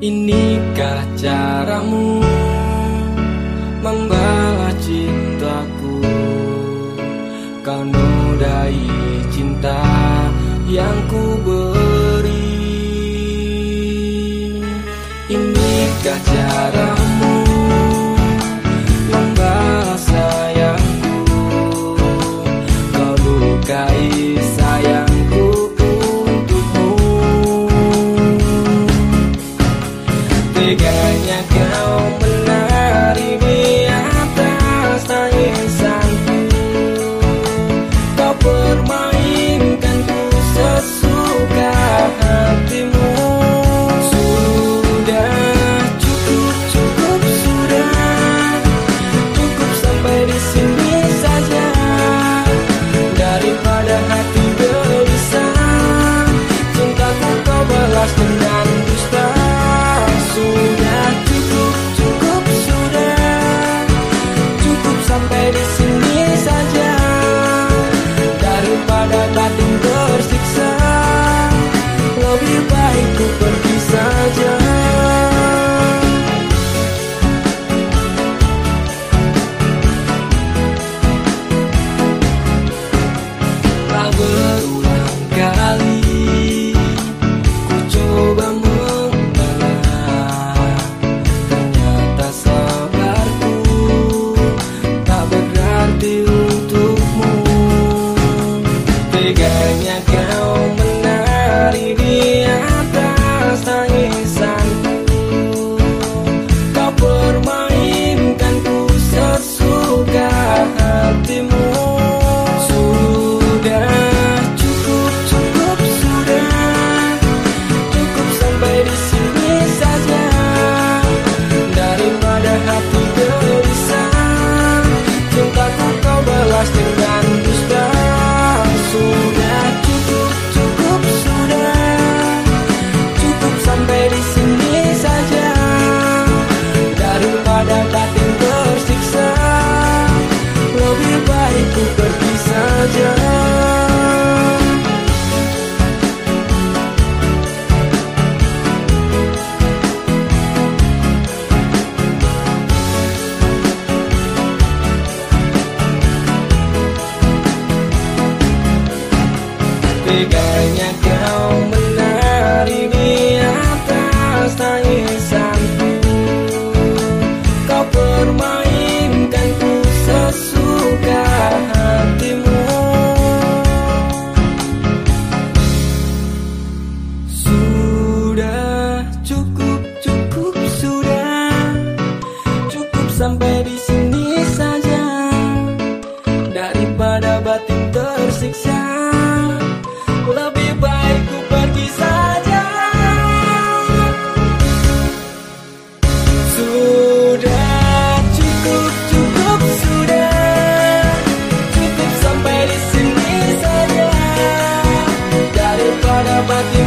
Inikah caramu membalas cintaku? Kau nodai cinta yang ku beri always ada batin tersiksa. Lebih baik ku pergi saja. Sudah cukup, cukup sudah. Cukup sampai di sini saja. Daripada batin